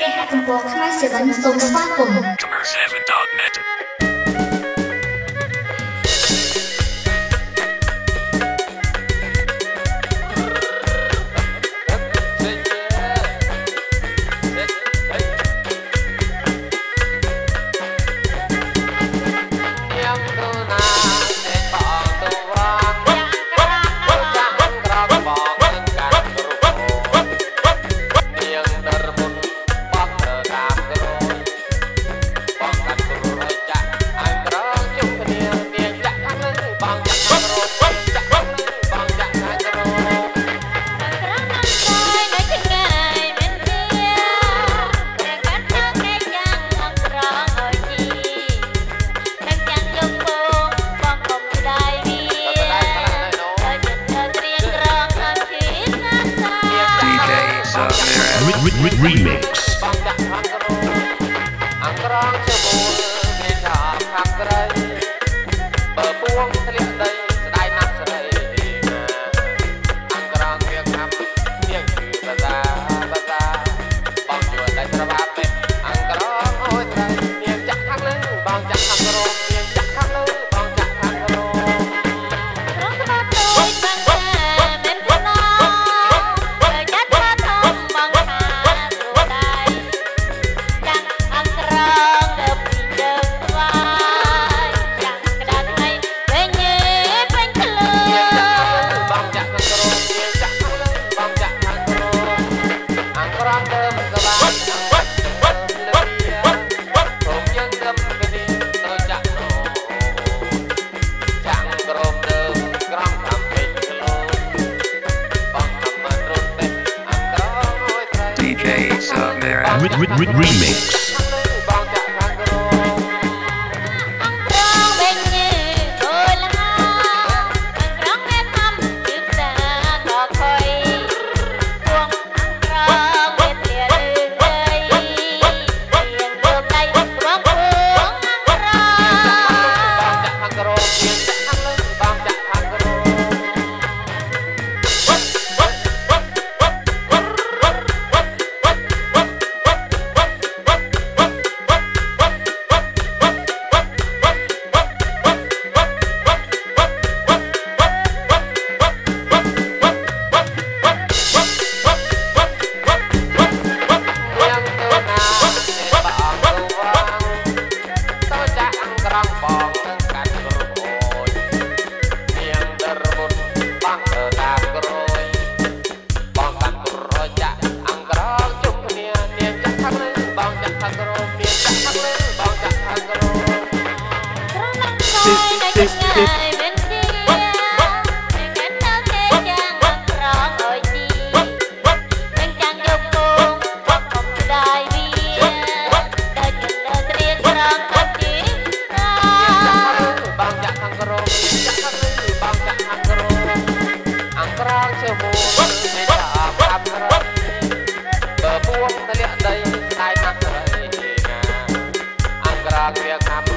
Inhakenburg, Meißelen, Volkswagen. Nummer 7.net. Remix. Remix. សើមូលមេតាខាប់រត់បើពួងតលាក់ដីតែមកត្រីណាអង្ក្រាលវាខាប់